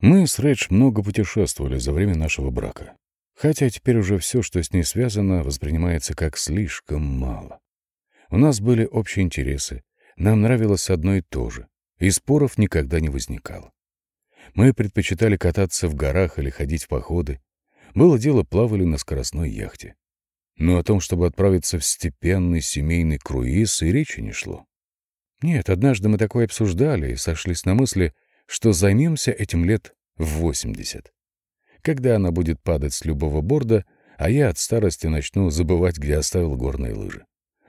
Мы с Редж много путешествовали за время нашего брака. Хотя теперь уже все, что с ней связано, воспринимается как слишком мало. У нас были общие интересы, нам нравилось одно и то же, и споров никогда не возникало. Мы предпочитали кататься в горах или ходить в походы. Было дело, плавали на скоростной яхте. Но о том, чтобы отправиться в степенный семейный круиз, и речи не шло. Нет, однажды мы такое обсуждали и сошлись на мысли, что займемся этим лет в 80. Когда она будет падать с любого борда, а я от старости начну забывать, где оставил горные лыжи.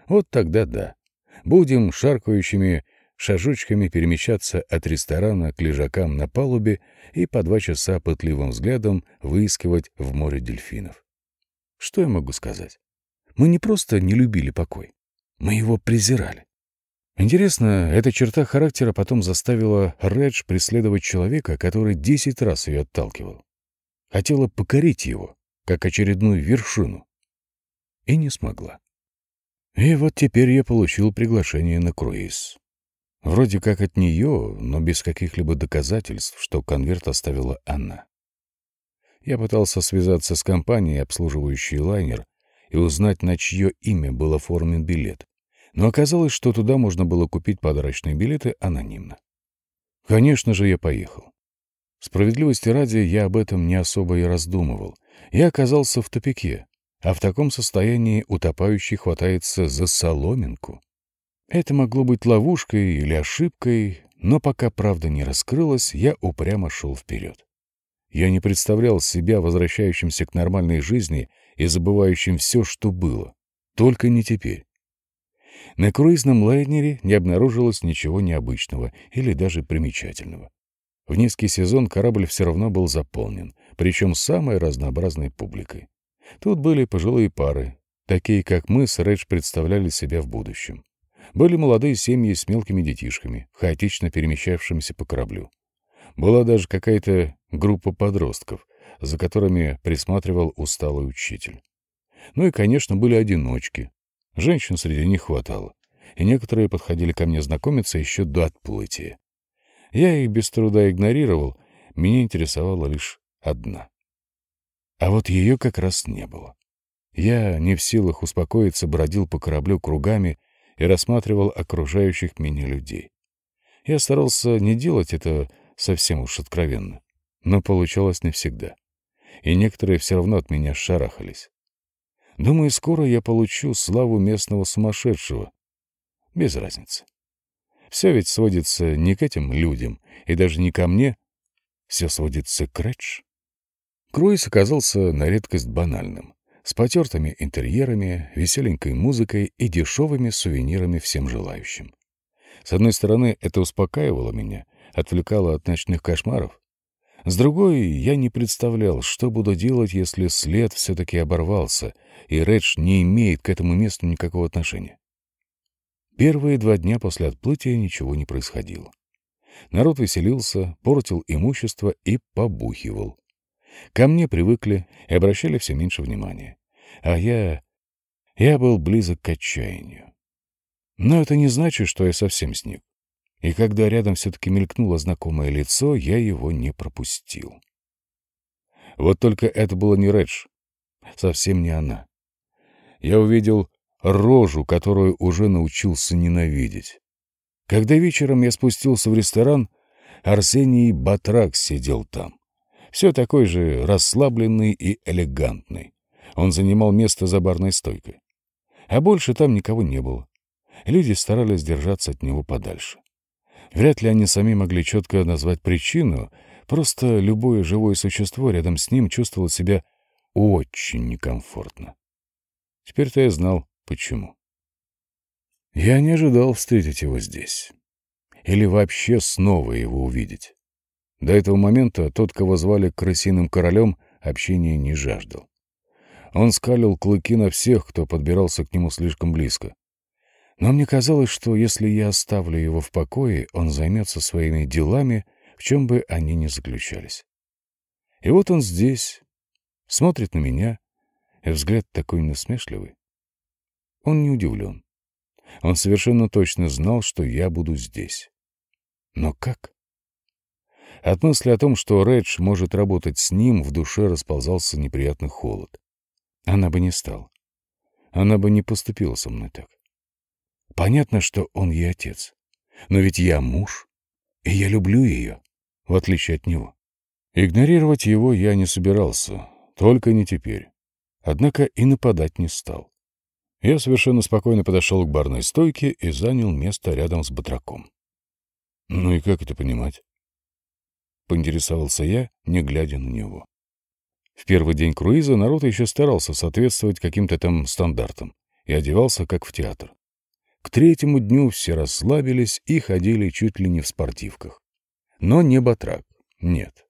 Вот тогда да. Будем шаркающими шажочками перемещаться от ресторана к лежакам на палубе и по два часа пытливым взглядом выискивать в море дельфинов. Что я могу сказать? Мы не просто не любили покой, мы его презирали. Интересно, эта черта характера потом заставила Редж преследовать человека, который десять раз ее отталкивал. Хотела покорить его, как очередную вершину. И не смогла. И вот теперь я получил приглашение на круиз. Вроде как от нее, но без каких-либо доказательств, что конверт оставила она. Я пытался связаться с компанией, обслуживающей лайнер, и узнать, на чье имя был оформлен билет. Но оказалось, что туда можно было купить подарочные билеты анонимно. Конечно же, я поехал. Справедливости ради, я об этом не особо и раздумывал. Я оказался в тупике, а в таком состоянии утопающий хватается за соломинку. Это могло быть ловушкой или ошибкой, но пока правда не раскрылась, я упрямо шел вперед. Я не представлял себя возвращающимся к нормальной жизни и забывающим все, что было. Только не теперь. На круизном лайнере не обнаружилось ничего необычного или даже примечательного. В низкий сезон корабль все равно был заполнен, причем самой разнообразной публикой. Тут были пожилые пары, такие как мы с Редж представляли себя в будущем. Были молодые семьи с мелкими детишками, хаотично перемещавшимися по кораблю. Была даже какая-то группа подростков, за которыми присматривал усталый учитель. Ну и, конечно, были одиночки. Женщин среди них хватало, и некоторые подходили ко мне знакомиться еще до отплытия. Я их без труда игнорировал, меня интересовала лишь одна. А вот ее как раз не было. Я, не в силах успокоиться, бродил по кораблю кругами и рассматривал окружающих меня людей. Я старался не делать это совсем уж откровенно, но получалось не всегда. И некоторые все равно от меня шарахались. Думаю, скоро я получу славу местного сумасшедшего. Без разницы. Все ведь сводится не к этим людям, и даже не ко мне. Все сводится к Редж. Круиз оказался на редкость банальным с потертыми интерьерами, веселенькой музыкой и дешевыми сувенирами всем желающим. С одной стороны, это успокаивало меня, отвлекало от ночных кошмаров. С другой, я не представлял, что буду делать, если след все-таки оборвался, и Редж не имеет к этому месту никакого отношения. Первые два дня после отплытия ничего не происходило. Народ веселился, портил имущество и побухивал. Ко мне привыкли и обращали все меньше внимания. А я... я был близок к отчаянию. Но это не значит, что я совсем сник. И когда рядом все-таки мелькнуло знакомое лицо, я его не пропустил. Вот только это было не Редж. Совсем не она. Я увидел рожу, которую уже научился ненавидеть. Когда вечером я спустился в ресторан, Арсений Батрак сидел там. Все такой же расслабленный и элегантный. Он занимал место за барной стойкой. А больше там никого не было. Люди старались держаться от него подальше. Вряд ли они сами могли четко назвать причину, просто любое живое существо рядом с ним чувствовало себя очень некомфортно. Теперь-то я знал, почему. Я не ожидал встретить его здесь. Или вообще снова его увидеть. До этого момента тот, кого звали крысиным королем, общения не жаждал. Он скалил клыки на всех, кто подбирался к нему слишком близко. Но мне казалось, что если я оставлю его в покое, он займется своими делами, в чем бы они ни заключались. И вот он здесь, смотрит на меня, и взгляд такой насмешливый. Он не удивлен. Он совершенно точно знал, что я буду здесь. Но как? От мысли о том, что Редж может работать с ним, в душе расползался неприятный холод. Она бы не стала. Она бы не поступила со мной так. Понятно, что он ей отец. Но ведь я муж, и я люблю ее, в отличие от него. Игнорировать его я не собирался, только не теперь. Однако и нападать не стал. Я совершенно спокойно подошел к барной стойке и занял место рядом с батраком. «Ну и как это понимать?» Поинтересовался я, не глядя на него. В первый день круиза народ еще старался соответствовать каким-то там стандартам и одевался как в театр. К третьему дню все расслабились и ходили чуть ли не в спортивках. Но не батрак, нет.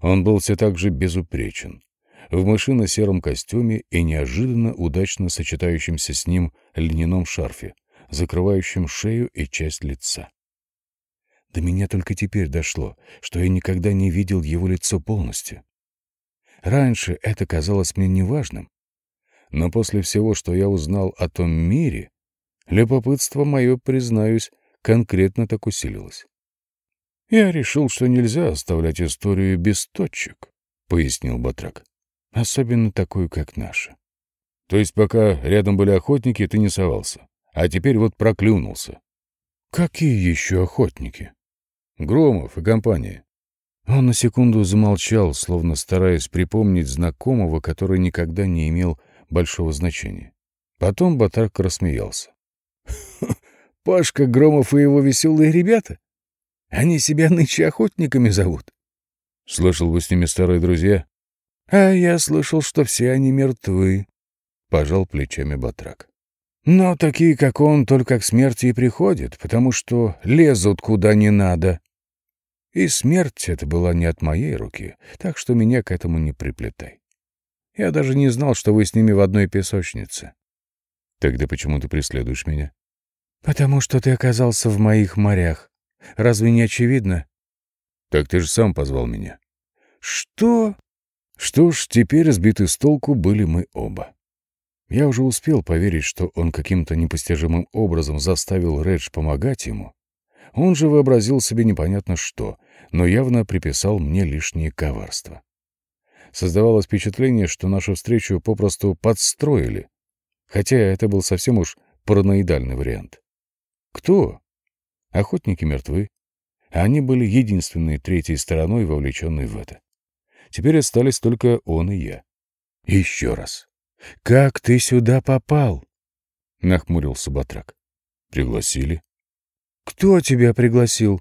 Он был все так же безупречен. В мышино-сером костюме и неожиданно удачно сочетающемся с ним льняном шарфе, закрывающем шею и часть лица. До меня только теперь дошло, что я никогда не видел его лицо полностью. Раньше это казалось мне неважным, но после всего, что я узнал о том мире, любопытство мое, признаюсь, конкретно так усилилось. «Я решил, что нельзя оставлять историю без точек», — пояснил Батрак. «Особенно такую, как наша». «То есть пока рядом были охотники, ты не совался, а теперь вот проклюнулся». «Какие еще охотники?» «Громов и компания». Он на секунду замолчал, словно стараясь припомнить знакомого, который никогда не имел большого значения. Потом Батрак рассмеялся. «Пашка Громов и его веселые ребята? Они себя нынче охотниками зовут. Слышал, вы с ними старые друзья? А я слышал, что все они мертвы. Пожал плечами Батрак. Но такие, как он, только к смерти и приходят, потому что лезут куда не надо. И смерть это была не от моей руки, так что меня к этому не приплетай. Я даже не знал, что вы с ними в одной песочнице. Тогда почему ты преследуешь меня? Потому что ты оказался в моих морях. Разве не очевидно? Так ты же сам позвал меня. Что? Что ж, теперь сбиты с толку были мы оба. Я уже успел поверить, что он каким-то непостижимым образом заставил Редж помогать ему. Он же вообразил себе непонятно что, но явно приписал мне лишнее коварство. Создавалось впечатление, что нашу встречу попросту подстроили, хотя это был совсем уж параноидальный вариант. Кто? Охотники мертвы. Они были единственной третьей стороной, вовлеченной в это. Теперь остались только он и я. Еще раз. «Как ты сюда попал?» — нахмурился Батрак. «Пригласили». «Кто тебя пригласил?»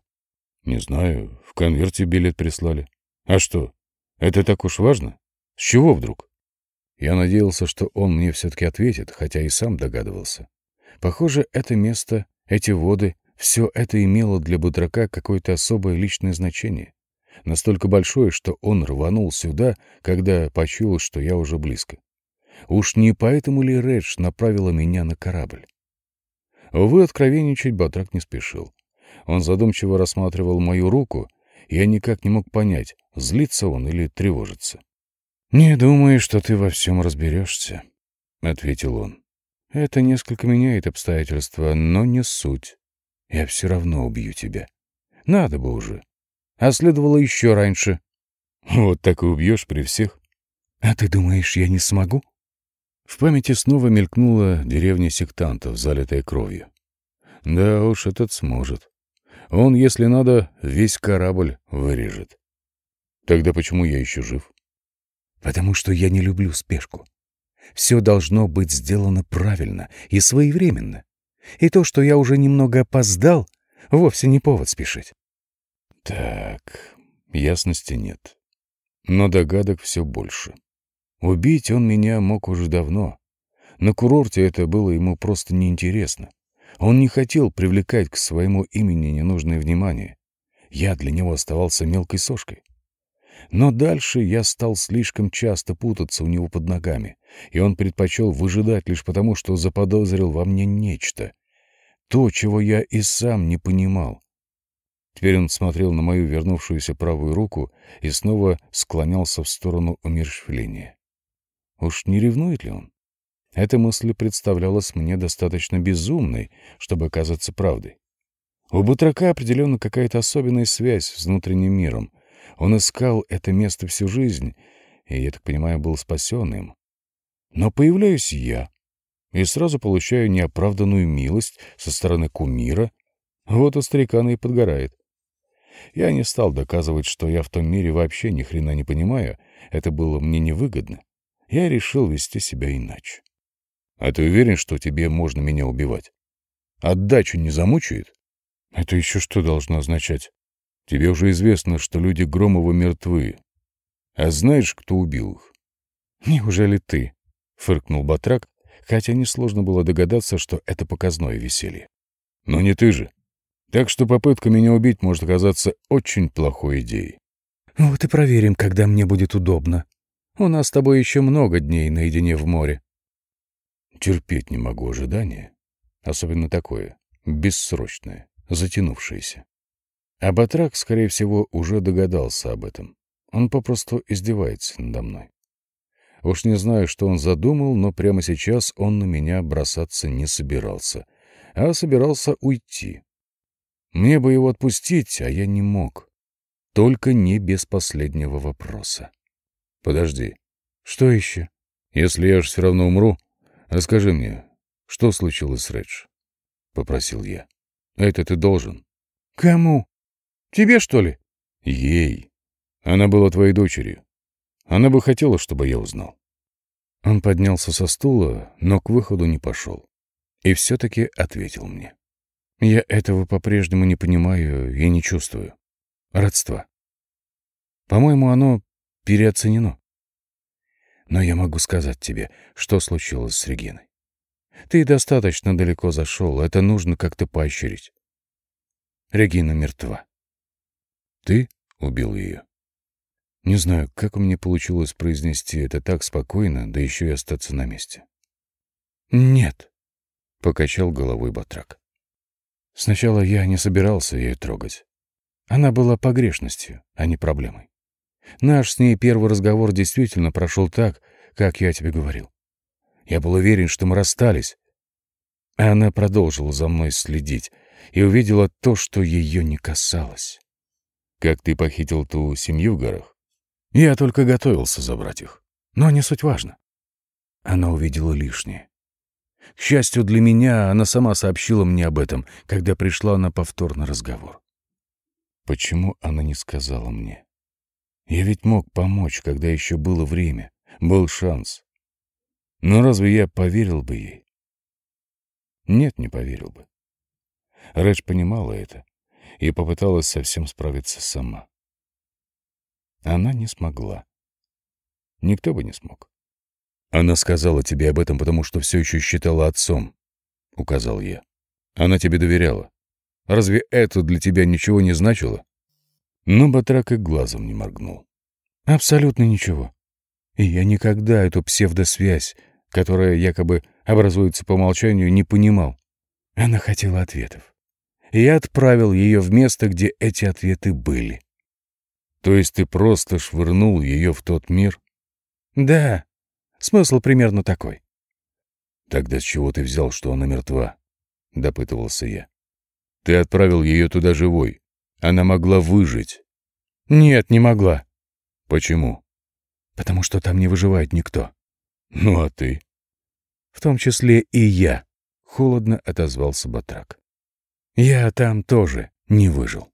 «Не знаю. В конверте билет прислали. А что, это так уж важно? С чего вдруг?» Я надеялся, что он мне все-таки ответит, хотя и сам догадывался. Похоже, это место, эти воды все это имело для Бодрака какое-то особое личное значение. Настолько большое, что он рванул сюда, когда почуял, что я уже близко. Уж не поэтому ли Редж направила меня на корабль? Увы, откровенничать Батрак не спешил. Он задумчиво рассматривал мою руку, и я никак не мог понять, злится он или тревожится. «Не думаю, что ты во всем разберешься», — ответил он. «Это несколько меняет обстоятельства, но не суть. Я все равно убью тебя. Надо бы уже. А следовало еще раньше. Вот так и убьешь при всех. А ты думаешь, я не смогу? В памяти снова мелькнула деревня сектантов, залитая кровью. Да уж, этот сможет. Он, если надо, весь корабль вырежет. Тогда почему я еще жив? Потому что я не люблю спешку. Все должно быть сделано правильно и своевременно. И то, что я уже немного опоздал, вовсе не повод спешить. Так, ясности нет. Но догадок все больше. Убить он меня мог уже давно. На курорте это было ему просто неинтересно. Он не хотел привлекать к своему имени ненужное внимание. Я для него оставался мелкой сошкой. Но дальше я стал слишком часто путаться у него под ногами, и он предпочел выжидать лишь потому, что заподозрил во мне нечто. То, чего я и сам не понимал. Теперь он смотрел на мою вернувшуюся правую руку и снова склонялся в сторону умерщвления. Уж не ревнует ли он? Эта мысль представлялась мне достаточно безумной, чтобы казаться правдой. У Батрака определенно какая-то особенная связь с внутренним миром. Он искал это место всю жизнь, и, я так понимаю, был спасен им. Но появляюсь я, и сразу получаю неоправданную милость со стороны кумира. Вот у старикана и подгорает. Я не стал доказывать, что я в том мире вообще ни хрена не понимаю, это было мне невыгодно. Я решил вести себя иначе. А ты уверен, что тебе можно меня убивать? Отдачу не замучает? Это еще что должно означать? Тебе уже известно, что люди Громова мертвы. А знаешь, кто убил их? Неужели ты? Фыркнул Батрак, хотя несложно было догадаться, что это показное веселье. Но не ты же. Так что попытка меня убить может оказаться очень плохой идеей. Вот и проверим, когда мне будет удобно. У нас с тобой еще много дней наедине в море. Терпеть не могу ожидания. Особенно такое, бессрочное, затянувшееся. А Батрак, скорее всего, уже догадался об этом. Он попросту издевается надо мной. Уж не знаю, что он задумал, но прямо сейчас он на меня бросаться не собирался, а собирался уйти. Мне бы его отпустить, а я не мог. Только не без последнего вопроса. Подожди. Что еще? Если я же все равно умру, расскажи мне, что случилось с Редж? Попросил я. Это ты должен. Кому? Тебе, что ли? Ей. Она была твоей дочерью. Она бы хотела, чтобы я узнал. Он поднялся со стула, но к выходу не пошел. И все-таки ответил мне. Я этого по-прежнему не понимаю и не чувствую. Родства. По-моему, оно переоценено. Но я могу сказать тебе, что случилось с Региной. Ты достаточно далеко зашел, это нужно как-то поощрить. Регина мертва. Ты убил ее. Не знаю, как у меня получилось произнести это так спокойно, да еще и остаться на месте. «Нет», — покачал головой Батрак. «Сначала я не собирался ее трогать. Она была погрешностью, а не проблемой. Наш с ней первый разговор действительно прошел так, как я тебе говорил. Я был уверен, что мы расстались. А она продолжила за мной следить и увидела то, что ее не касалось. Как ты похитил ту семью в горах? Я только готовился забрать их. Но не суть важно. Она увидела лишнее. К счастью для меня, она сама сообщила мне об этом, когда пришла на повторный разговор. Почему она не сказала мне? Я ведь мог помочь, когда еще было время, был шанс. Но разве я поверил бы ей? Нет, не поверил бы. Редж понимала это и попыталась совсем справиться сама. Она не смогла. Никто бы не смог. Она сказала тебе об этом, потому что все еще считала отцом, — указал я. Она тебе доверяла. Разве это для тебя ничего не значило? Но Батрак и глазом не моргнул. Абсолютно ничего. И я никогда эту псевдосвязь, которая якобы образуется по умолчанию, не понимал. Она хотела ответов. И я отправил ее в место, где эти ответы были. То есть ты просто швырнул ее в тот мир? Да. Смысл примерно такой. Тогда с чего ты взял, что она мертва? Допытывался я. Ты отправил ее туда живой. Она могла выжить. Нет, не могла. Почему? Потому что там не выживает никто. Ну а ты? В том числе и я, холодно отозвался Батрак. Я там тоже не выжил.